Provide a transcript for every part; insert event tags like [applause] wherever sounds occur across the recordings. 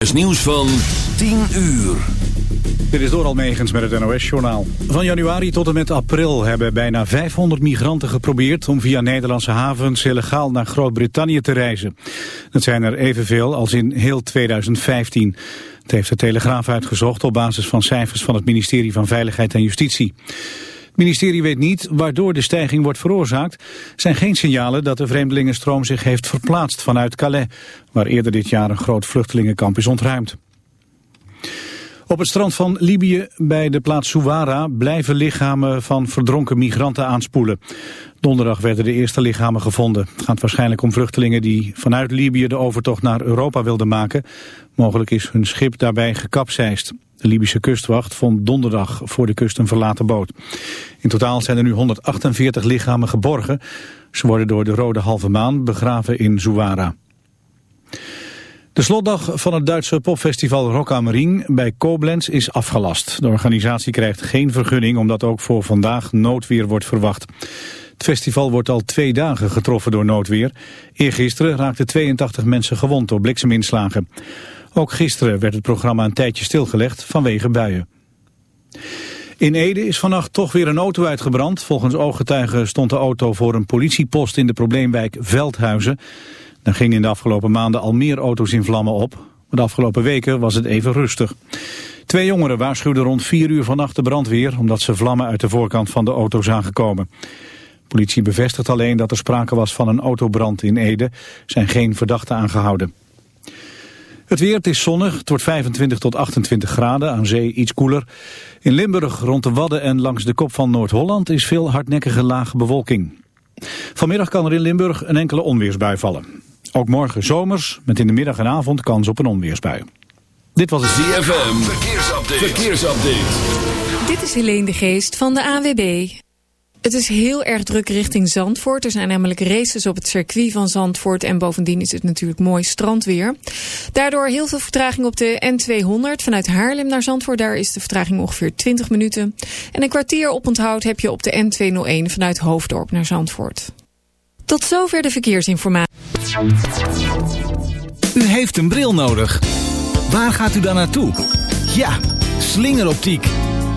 is nieuws van 10 uur. Dit is door Almegens met het NOS-journaal. Van januari tot en met april hebben bijna 500 migranten geprobeerd... om via Nederlandse havens illegaal naar Groot-Brittannië te reizen. Dat zijn er evenveel als in heel 2015. Het heeft de Telegraaf uitgezocht op basis van cijfers... van het ministerie van Veiligheid en Justitie. Ministerie weet niet waardoor de stijging wordt veroorzaakt. Er zijn geen signalen dat de vreemdelingenstroom zich heeft verplaatst vanuit Calais... waar eerder dit jaar een groot vluchtelingenkamp is ontruimd. Op het strand van Libië bij de plaats Souara blijven lichamen van verdronken migranten aanspoelen. Donderdag werden de eerste lichamen gevonden. Het gaat waarschijnlijk om vluchtelingen die vanuit Libië de overtocht naar Europa wilden maken. Mogelijk is hun schip daarbij gekapseist. De Libische kustwacht vond donderdag voor de kust een verlaten boot. In totaal zijn er nu 148 lichamen geborgen. Ze worden door de Rode Halve Maan begraven in Zouara. De slotdag van het Duitse popfestival Rock am Ring bij Koblenz is afgelast. De organisatie krijgt geen vergunning omdat ook voor vandaag noodweer wordt verwacht. Het festival wordt al twee dagen getroffen door noodweer. Eergisteren raakten 82 mensen gewond door blikseminslagen. Ook gisteren werd het programma een tijdje stilgelegd vanwege buien. In Ede is vannacht toch weer een auto uitgebrand. Volgens ooggetuigen stond de auto voor een politiepost in de probleemwijk Veldhuizen. Er gingen in de afgelopen maanden al meer auto's in vlammen op. De afgelopen weken was het even rustig. Twee jongeren waarschuwden rond vier uur vannacht de brandweer... omdat ze vlammen uit de voorkant van de auto zagen komen. Politie bevestigt alleen dat er sprake was van een autobrand in Ede. Er zijn geen verdachten aangehouden. Het weer, het is zonnig, het wordt 25 tot 28 graden, aan zee iets koeler. In Limburg, rond de Wadden en langs de kop van Noord-Holland is veel hardnekkige lage bewolking. Vanmiddag kan er in Limburg een enkele onweersbui vallen. Ook morgen zomers, met in de middag en avond kans op een onweersbui. Dit was het ZFM, verkeersupdate. verkeersupdate. Dit is Helene de Geest van de AWB. Het is heel erg druk richting Zandvoort. Er zijn namelijk races op het circuit van Zandvoort. En bovendien is het natuurlijk mooi strandweer. Daardoor heel veel vertraging op de N200 vanuit Haarlem naar Zandvoort. Daar is de vertraging ongeveer 20 minuten. En een kwartier op onthoud heb je op de N201 vanuit Hoofddorp naar Zandvoort. Tot zover de verkeersinformatie. U heeft een bril nodig. Waar gaat u dan naartoe? Ja, slingeroptiek.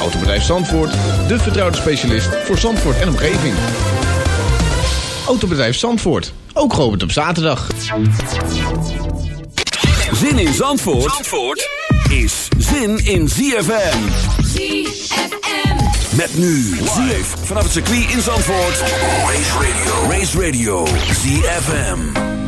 Autobedrijf Zandvoort, de vertrouwde specialist voor Zandvoort en omgeving. Autobedrijf Zandvoort, ook geopend op zaterdag. Zin in Zandvoort, Zandvoort is zin in ZFM. ZFM. Met nu live vanaf het circuit in Zandvoort. Race Radio, Race Radio, ZFM.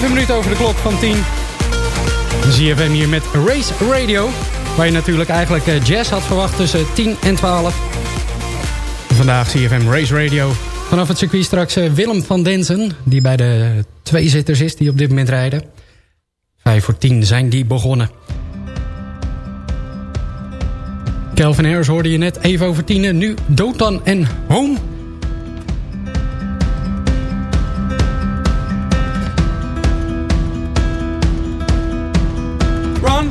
7 minuten over de klok van 10. ZFM hier met Race Radio. Waar je natuurlijk eigenlijk eh, jazz had verwacht tussen 10 en 12. Vandaag CFM Race Radio. Vanaf het circuit straks eh, Willem van Densen. Die bij de tweezitters is die op dit moment rijden. 5 voor 10 zijn die begonnen. Kelvin Harris hoorde je net even over 10. Nu Dotan en Home.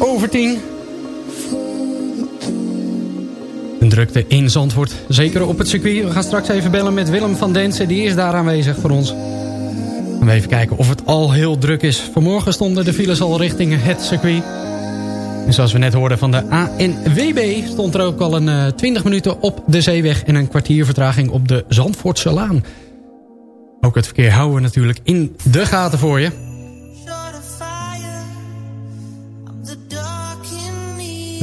over tien. Een drukte in Zandvoort. Zeker op het circuit. We gaan straks even bellen met Willem van Densen. Die is daar aanwezig voor ons. We even kijken of het al heel druk is. Vanmorgen stonden de files al richting het circuit. En zoals we net hoorden van de ANWB... stond er ook al een uh, 20 minuten op de zeeweg... en een kwartier vertraging op de Zandvoortse Laan. Ook het verkeer houden we natuurlijk in de gaten voor je.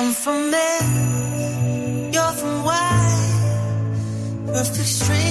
I'm from there, you're from why? Perfect strangers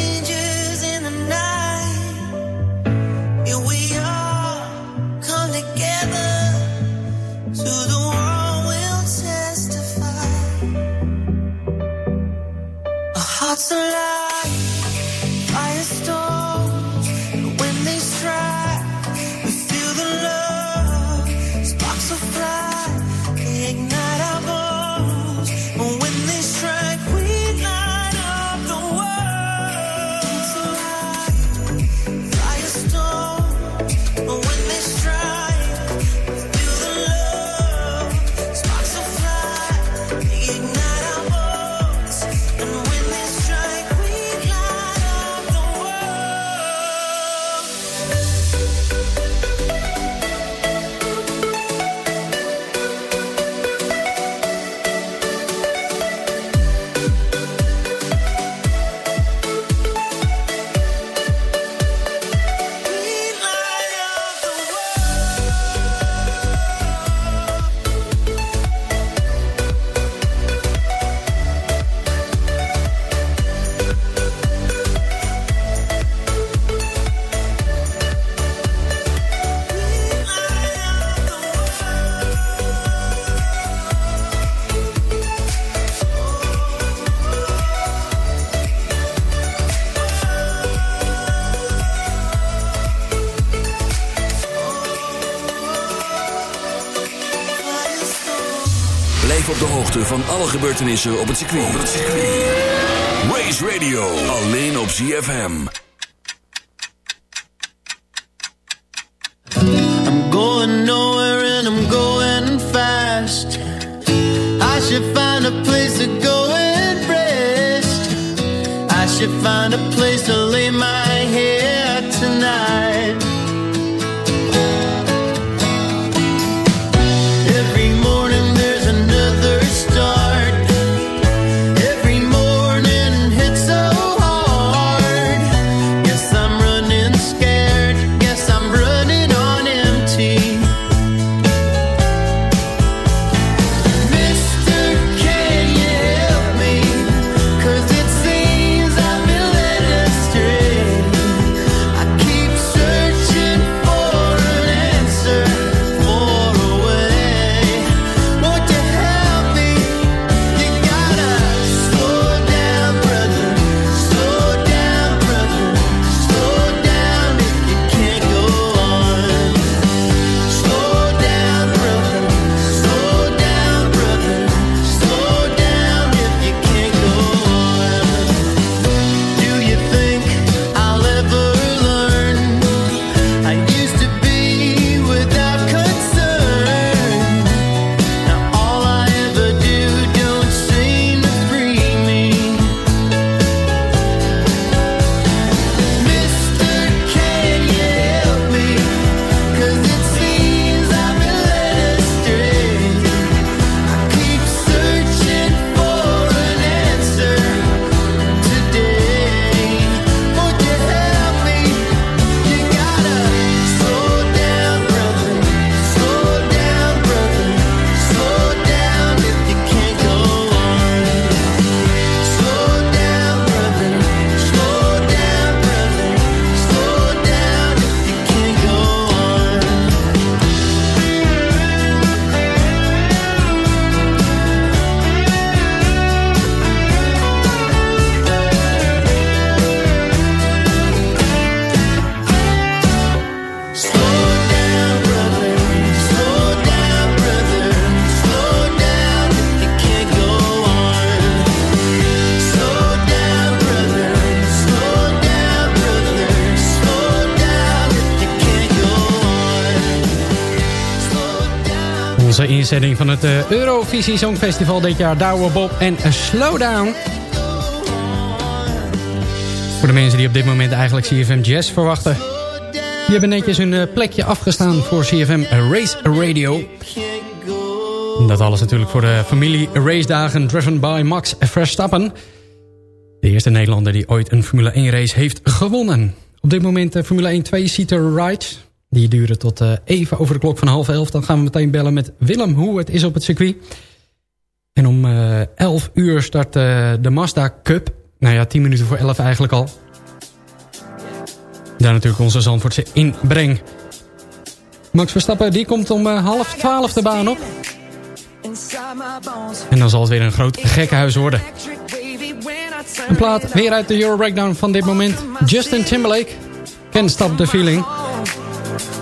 alle gebeurtenissen op het circuit. Race Radio, alleen op ZFM. inzending van het eh, Eurovisie Songfestival dit jaar. Douwe Bob en Slowdown. Voor de mensen die op dit moment eigenlijk CFM Jazz verwachten. Die hebben netjes hun eh, plekje afgestaan voor CFM Race Radio. Dat alles natuurlijk voor de familie race dagen driven by Max Verstappen. De eerste Nederlander die ooit een Formule 1 race heeft gewonnen. Op dit moment eh, Formule 1 2 seater rides. Die duren tot eh, even over de klok van half elf. Dan gaan we meteen bellen met Willem hoe het is op het circuit. En om eh, 11 uur start eh, de Mazda Cup. Nou ja, 10 minuten voor 11 eigenlijk al. Daar natuurlijk onze Zandvoortse inbreng. Max Verstappen die komt om half 12 de baan op. En dan zal het weer een groot gekkenhuis worden. Een plaat weer uit de Euro Breakdown van dit moment. Justin Timberlake. Can't Stop the Feeling.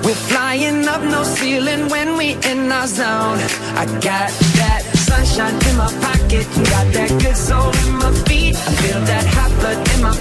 We're flying up no ceiling when we in our zone. I got that sunshine in my pocket, got that good soul in my feet. I feel that hot blood in my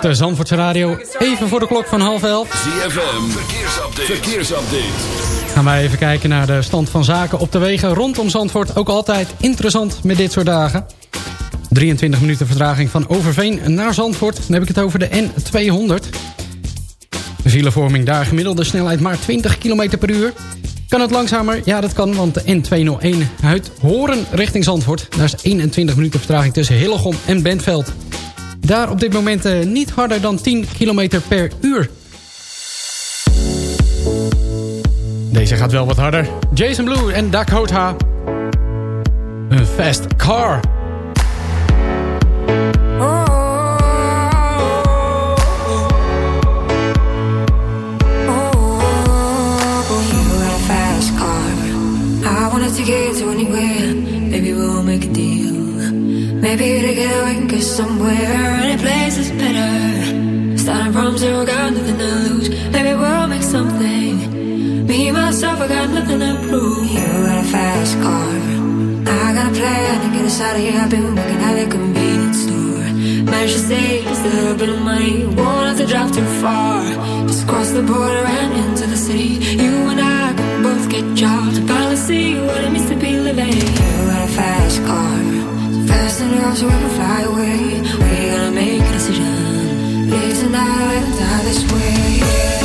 de Zandvoortse Radio. Even voor de klok van half elf. ZFM, verkeersupdate. verkeersupdate. Gaan wij even kijken naar de stand van zaken op de wegen rondom Zandvoort. Ook altijd interessant met dit soort dagen. 23 minuten vertraging van Overveen naar Zandvoort. Dan heb ik het over de N200. De filevorming daar gemiddelde snelheid maar 20 km per uur. Kan het langzamer? Ja, dat kan, want de N201 uit Horen richting Zandvoort. Daar is 21 minuten vertraging tussen Hillegom en Bentveld. Daar op dit moment eh, niet harder dan 10 km per uur. Deze gaat wel wat harder. Jason Blue en Dakota. Een fast car. You got a fast car. I wanted to get to anywhere. Maybe together we can get somewhere. Any place is better. Starting from zero, got nothing to lose. Maybe we'll make something. Me, myself, I got nothing to prove. You got a fast car. I got a plan to get us out of here. I've been working at a convenience store. Managed to save a little bit of money. Won't have to drive too far. Just cross the border and into the city. You and I can both get jobs finally see what it means to be living. You got a fast car. Fast enough so we can fly away. We gotta make a decision. Live tonight and die this way.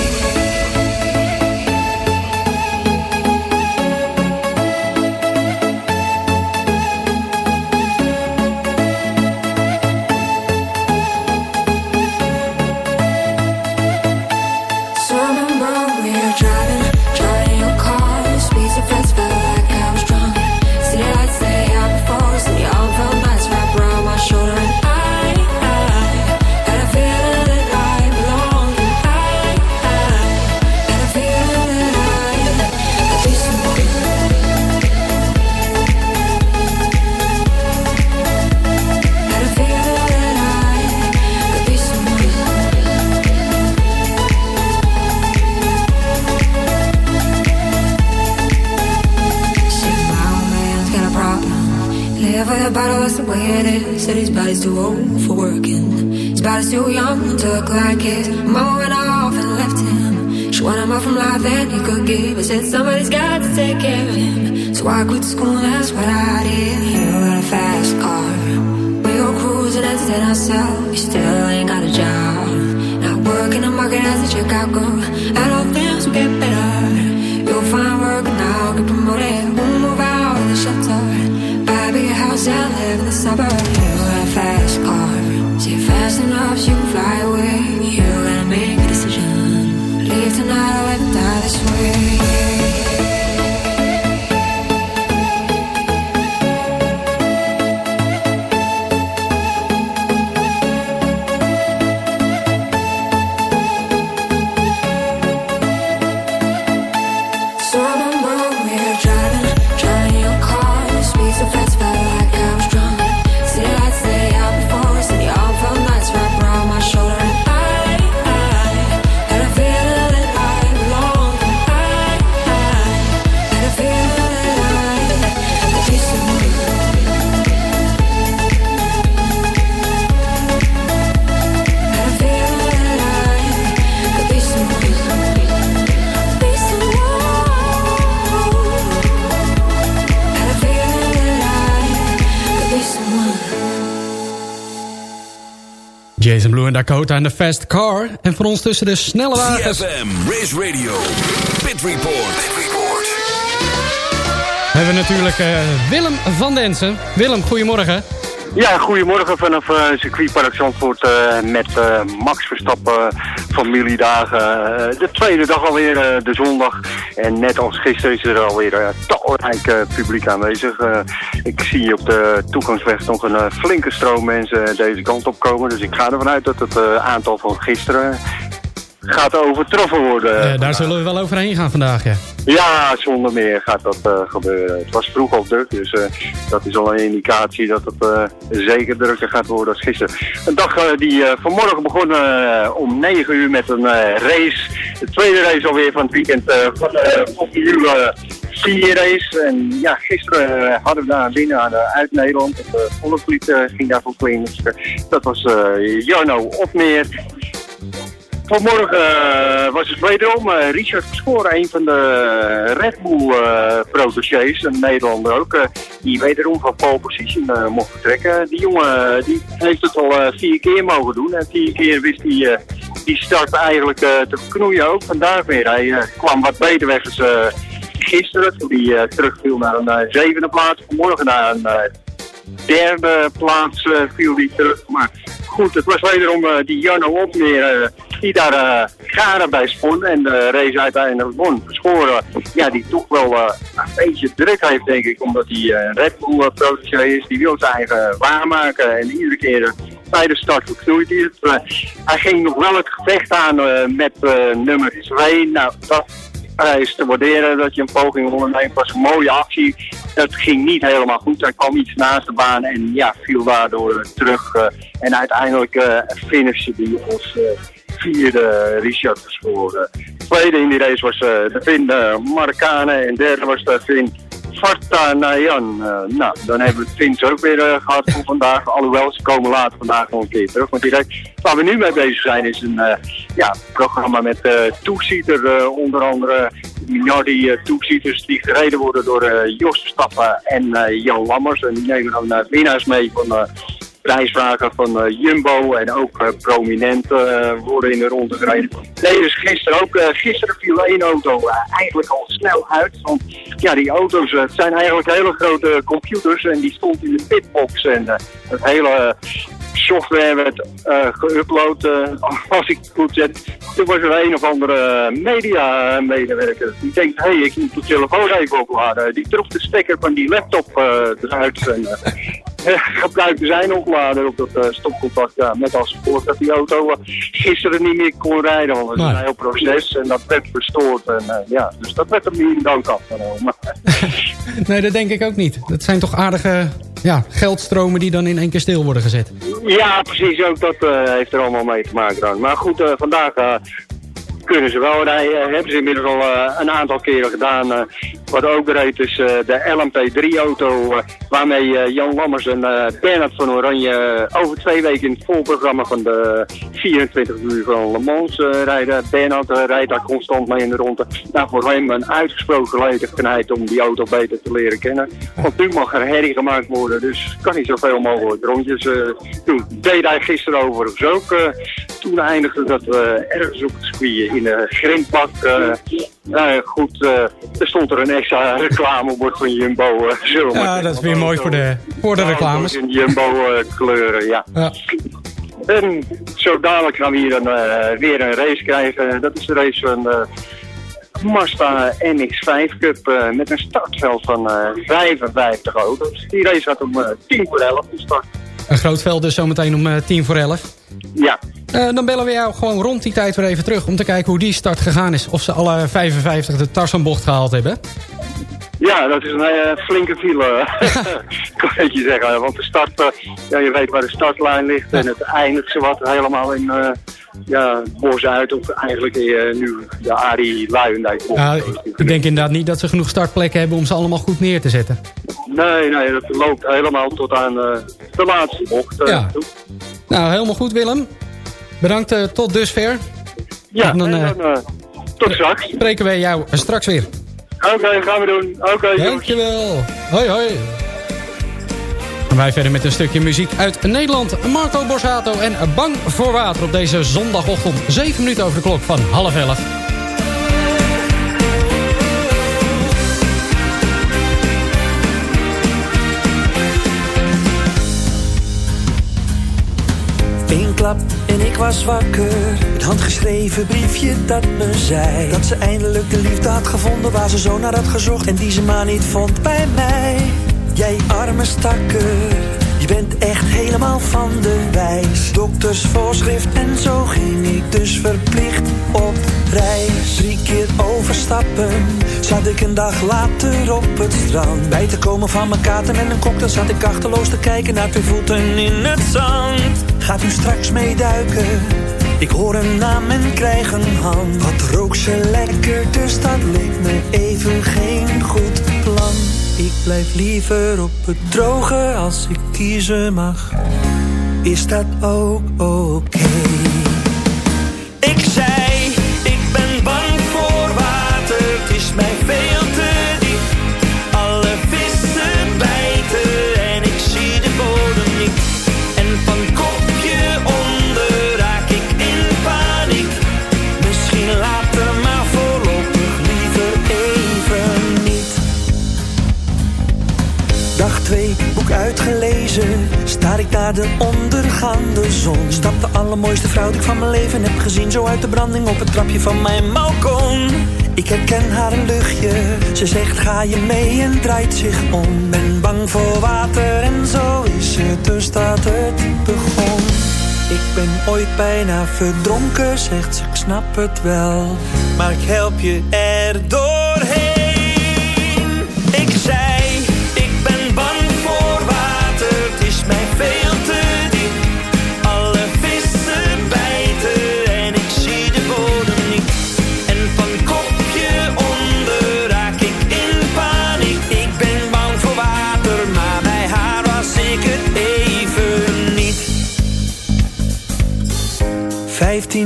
Body's too old for working. His body's too young to look like his. Mama went off and left him. She wanted more from life than he could give. I said somebody's got to take care of him. So I quit school, that's what I Jason Blue en Dakota en de Fast Car. En voor ons tussen de snelle wagens... CFM, Race Radio, Pit Report. Pit Report. hebben we natuurlijk eh, Willem van Densen. Willem, goedemorgen. Ja, goedemorgen vanaf uh, circuitpark Zandvoort uh, met uh, Max Verstappen familiedagen. de tweede dag alweer, de zondag. En net als gisteren is er alweer talrijk publiek aanwezig. ik zie op de toegangsweg nog een flinke stroom mensen deze kant op komen. Dus ik ga ervan uit dat het aantal van gisteren gaat overtroffen worden. daar zullen we wel overheen gaan vandaag, ja. Ja, zonder meer gaat dat uh, gebeuren. Het was vroeg al druk, dus uh, dat is al een indicatie dat het uh, zeker drukker gaat worden als gisteren. Een dag die vanmorgen begon om 9 uur met een race. De tweede race alweer van het weekend van de Formule 4 race. En ja, gisteren hadden we daar winnaar uit Nederland. De volle fleet ging daarvoor clean. Dat was Jarno Opmeer. Vanmorgen eh, was het wederom eh, Richard Verschoor, een van de Red Bull eh protégés, een Nederlander ook, eh, die wederom van pole position eh, mocht vertrekken. Die jongen eh, die heeft het al eh, vier keer mogen doen en vier keer wist hij eh, die start eigenlijk eh, te knoeien ook. Vandaag weer, hij eh, kwam wat beter weg als eh, gisteren, toen hij eh, terugviel naar een eh, zevende plaats. Vanmorgen naar een eh, derde plaats eh, viel hij terug. Maar goed, het was wederom eh, die Jarno Opmeer eh, die daar eh garen bij spon en de race uiteindelijk won. Verschoren, ja, die toch wel eh, een beetje druk heeft, denk ik, omdat hij eh, Red Bull uh, protégé is. Die wil zijn eigen waarmaken en iedere keer eh, bij de start verknoeit hij het. Eh, hij ging nog wel het gevecht aan eh, met eh, nummer 2. Nou, dat is te waarderen dat je een poging onderneemt. was een mooie actie. Dat ging niet helemaal goed. Hij kwam iets naast de baan en ja, viel daardoor eh, terug. eh, en uiteindelijk uh, finishte hij als eh, vierde Richard Verschoren. Tweede in die race was eh, de Finn uh, Marcane en derde was de Finn Vartanayan. Nou, dan hebben we het Fins ook weer eh, gehad voor vandaag. Alhoewel, ze komen later vandaag nog een keer terug. Want direct waar we nu mee bezig zijn is een eh, ja, programma met toezieter. eh, onder andere Minardi uh, toezieters die gereden worden door eh, Jos Verstappen en eh, Jan Lammers. En die nemen dan eh, winnaars mee van eh, prijsvragen van eh, Jumbo en ook eh, prominenten eh, worden in de ronde gereden. Nee, dus gisteren ook. gisteren viel één auto eigenlijk al snel uit. Want ja, die auto's, zijn eigenlijk hele grote computers en die stond in de pitbox. En het hele software werd geüpload, [laughs] als ik het goed zet. Toen was er een of andere media-medewerker die denkt, hé, hey, ik moet de telefoon even opladen. Die trok de stekker van die laptop eruit en [laughs] gebruikte zijn oplader op dat eh, stopcontact. Ja, met als gevolg dat die auto eh, gisteren niet meer kon rijden, want het is een heel proces en dat werd verstoord. En, eh, ja, dus dat werd hem niet in dank afgenomen. [laughs] Nee, dat denk ik ook niet. Dat zijn toch aardige ja, geldstromen die dan in één keer stil worden gezet. Ja, precies. Ook dat heeft er allemaal mee te maken dan. Maar goed, vandaag kunnen ze wel rijden. Hebben ze inmiddels al eh, een aantal keren gedaan. eh, wat ook reed is eh, de LMP3-auto. eh, waarmee Jan Lammers en Bernard van Oranje over twee weken in het volprogramma van de 24 uur van Le Mans rijden. Bernard rijdt daar constant mee in de ronde. Nou, voor een uitgesproken gelegenheid om die auto beter te leren kennen. Want nu mag er herrie gemaakt worden, dus kan niet zoveel mogelijk rondjes doen. Deed hij gisteren overigens ook. toen eindigde dat we ergens op het in een grindbak. eh, nou goed, eh, er stond er een extra reclamebord van Jumbo. eh, Ja, dat is weer mooi voor de, voor de reclames. In Jumbo eh, kleuren, ja. Ja. En zo dadelijk gaan we hier eh, weer een race krijgen. Dat is de race van eh Mazda MX-5 Cup eh, met een startveld van eh 55 auto's. Die race gaat om eh 10 voor 11 gestart. Een groot veld dus zometeen om eh, tien voor elf. Ja, Eh, dan bellen we jou gewoon rond die tijd weer even terug... om te kijken hoe die start gegaan is. Of ze alle 55 de Tarzanbocht gehaald hebben. ja, dat is een eh, flinke file, [laughs] [laughs] kan je zeggen. Want de start, eh, ja, je weet waar de startlijn ligt en het eindigt zowat helemaal in eh ja, Bos uit. Of eigenlijk eh, nu de Arie Luijendijk. Ja, ik denk inderdaad niet dat ze genoeg startplekken hebben... om ze allemaal goed neer te zetten. Nee, nee, dat loopt helemaal tot aan eh, de laatste bocht. eh, Ja. toe. Nou, helemaal goed Willem. Bedankt eh, tot dusver. Ja, en dan, eh, eh, tot straks. Spreken wij jou straks weer. Oké, gaan we doen. Oké, Dankjewel. Hoi, hoi. En wij verder met een stukje muziek uit Nederland. Marco Borsato en Bang voor Water op deze zondagochtend. 7 minuten over de klok van half 11. En ik was wakker. Het handgeschreven briefje dat me zei dat ze eindelijk de liefde had gevonden waar ze zo naar had gezocht en die ze maar niet vond bij mij. Jij arme stakker, je bent echt helemaal van de wijs. Doktersvoorschrift en zo ging ik dus verplicht op reis. Drie keer overstappen, zat ik een dag later op het strand. Bij te komen van mijn kaarten en een cocktail zat ik achterloos te kijken naar twee voeten in het zand. Gaat u straks meeduiken? Ik hoor een naam en krijg een hand. Wat rook ze lekker, dus dat leek me even geen goed plan. Ik blijf liever op het droge als ik kiezen mag. Is dat ook oké? Boek uitgelezen. Staar ik naar de ondergaande zon. Stap de allermooiste vrouw die ik van mijn leven heb gezien. Zo uit de branding op het trapje van mijn balkon. Ik herken haar een luchtje. Ze zegt ga je mee en draait zich om. Ben bang voor water en zo is het dus dat het begon. Ik ben ooit bijna verdronken, zegt ze, ik snap het wel. Maar ik help je er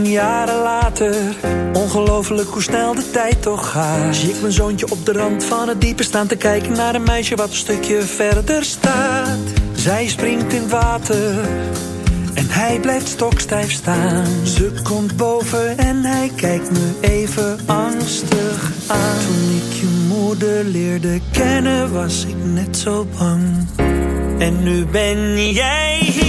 jaren later, ongelooflijk hoe snel de tijd toch gaat. Zie ik mijn zoontje op de rand van het diepe staan te kijken naar een meisje wat een stukje verder staat. Zij springt in water en hij blijft stokstijf staan. Ze komt boven en hij kijkt me even angstig aan. Toen ik je moeder leerde kennen was ik net zo bang. En nu ben jij hier.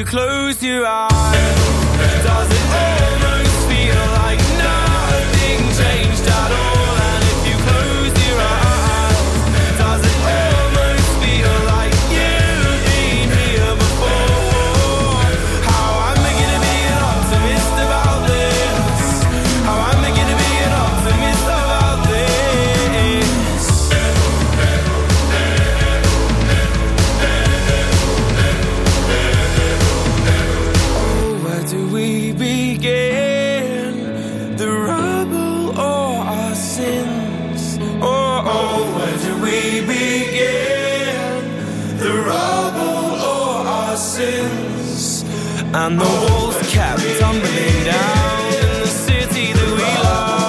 you close your eyes, And the walls kept tumbling down in the city that we love.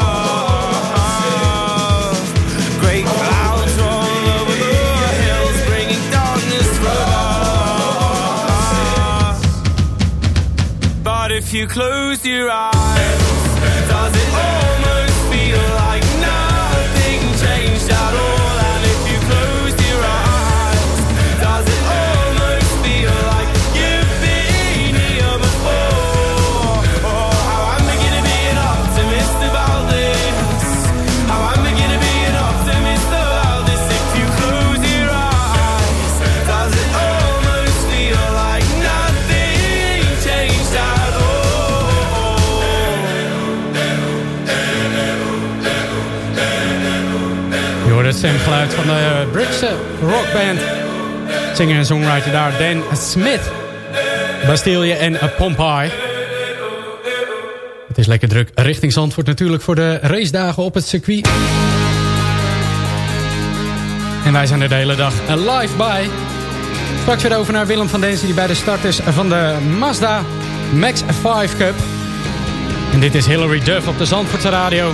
Great clouds roll over the hills, bringing darkness with us. But if you close your eyes. van de eh, Britse eh, rockband. Zinger en songwriter daar, Dan Smith. Bastille en eh, Pompeii. Het is lekker druk richting Zandvoort natuurlijk voor de racedagen op het circuit. En wij zijn er de hele dag live bij. Straks weer over naar Willem van Densen die bij de start is van de Mazda Max 5 Cup. En dit is Hilary Duff op de Zandvoortse Radio.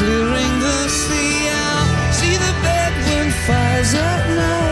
clearing the sea out. See the bedouin fires at night.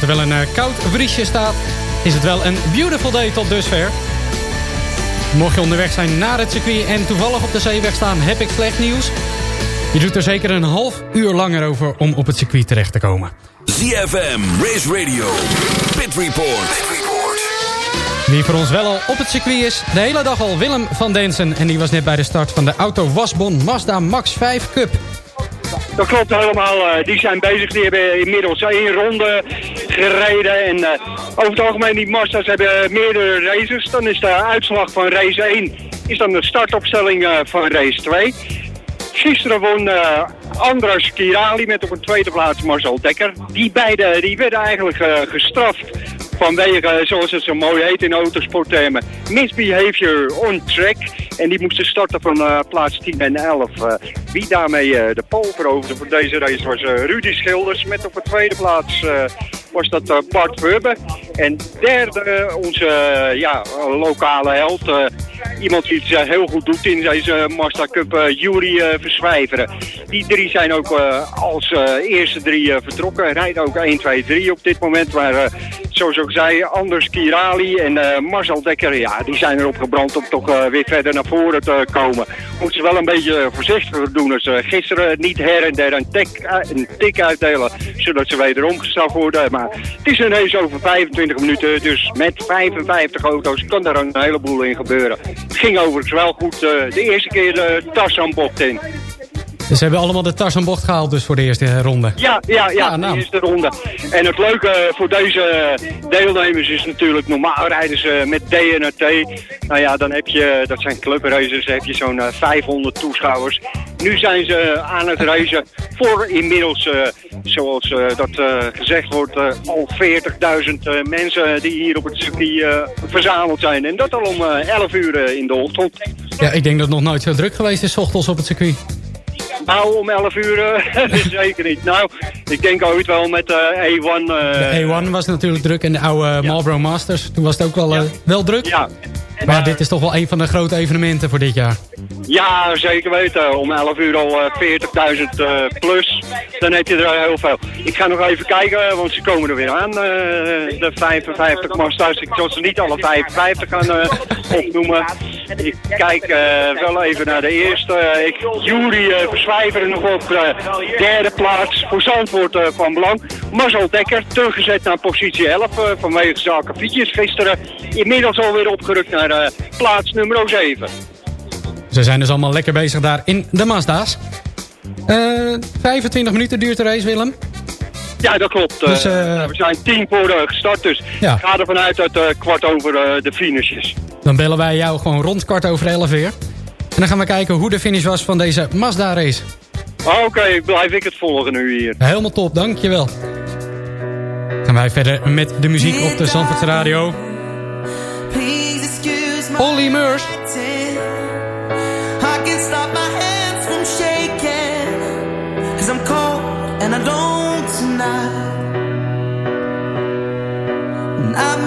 Er wel een eh, koud vriesje staat, is het wel een beautiful day tot dusver. Mocht je onderweg zijn naar het circuit en toevallig op de zeeweg staan, heb ik slecht nieuws. Je doet er zeker een half uur langer over om op het circuit terecht te komen. ZFM, Race Radio, Pit Report. Wie voor ons wel al op het circuit is, de hele dag al Willem van Densen. En die was net bij de start van de Auto Wasbon Mazda Max 5 Cup. Dat klopt helemaal. eh, Die zijn bezig. Die hebben inmiddels één ronde gereden. En eh, over het algemeen, die Mazda's hebben meerdere races. Dan is de uitslag van race 1 is dan de startopstelling eh, van race 2. Gisteren won eh, Andras Kirali met op een tweede plaats Marcel Dekker. Die beiden die werden eigenlijk gestraft vanwege, zoals het zo mooi heet in autosporttermen, misbehavior on track. En die moesten starten van plaats 10 en 11. Eh, wie daarmee de pole veroverde voor deze race was Rudy Schilders. Met op de tweede plaats was dat eh, Bart Verbe. En derde onze eh, ja, lokale held. eh, iemand die het heel goed doet in deze Mazda Cup, Jury Verswijveren. Die drie zijn ook als eerste drie vertrokken. Rijden ook 1, 2, 3 op dit moment. Maar zoals ik zei, Anders Kirali en Marcel Dekker, ja, die zijn erop gebrand om toch weer verder naar voren te komen. Moeten ze wel een beetje voorzichtiger doen als ze gisteren niet her en der een, tik, een tik uitdelen, zodat ze wederom gestraft worden. Maar het is een race over 25 minuten, dus met 55 auto's kan daar een heleboel in gebeuren. Het ging overigens wel goed eh, de eerste keer de Tarzanbocht in. Dus ze hebben allemaal de tas aan bocht gehaald dus voor de eerste eh, ronde. Ja, ja, ja, Ah, nou. de eerste ronde. En het leuke voor deze deelnemers is natuurlijk, normaal rijden ze met DNRT. Nou ja, dan heb je, dat zijn clubraces, heb je zo'n eh, 500 toeschouwers. Nu zijn ze aan het racen voor inmiddels, eh, zoals eh, dat eh, gezegd wordt, eh, al 40.000 eh, mensen die hier op het circuit eh, verzameld zijn. En dat al om eh, 11 uur eh, in de ochtend. Ja, ik denk dat het nog nooit zo druk geweest is, ochtends op het circuit. Nou, om 11 uur eh, [laughs] zeker niet. Nou, ik denk ooit wel met de A1... eh, De A1 was natuurlijk druk en de oude Marlboro Masters. Toen was het ook wel, eh, wel druk. Ja. Maar dit is toch wel een van de grote evenementen voor dit jaar. Ja, zeker weten. Om 11 uur al eh, 40.000 eh, plus. Dan heb je er heel veel. Ik ga nog even kijken, want ze komen er weer aan. eh, de 55 Mazda's. Ik zal ze niet alle 55 gaan eh, opnoemen. Ik kijk eh, wel even naar de eerste. Eh, ik, Jury uh, Verswijver nog op de derde plaats. Voor Zandvoort eh, van belang. Marcel Dekker teruggezet naar positie 11 eh, vanwege zaken fietsjes gisteren. Inmiddels alweer opgerukt naar eh, plaats nummer 7. Ze zijn dus allemaal lekker bezig daar in de Mazda's. Eh 25 minuten duurt de race, Willem. Ja, dat klopt. Dus, Eh, eh, we zijn tien voor eh, gestart, dus Ja. ga ervan uit dat eh, kwart over eh, de finish is. Dan bellen wij jou gewoon rond kwart over 11 weer. En dan gaan we kijken hoe de finish was van deze Mazda race. Oké, blijf ik het volgen nu hier. Helemaal top, dankjewel. Gaan wij verder met de muziek op de Zandvoortse Radio. Please excuse my Olly Meurs. I can't stop my hands from shaking. Cause I'm cold and I don't tonight. And I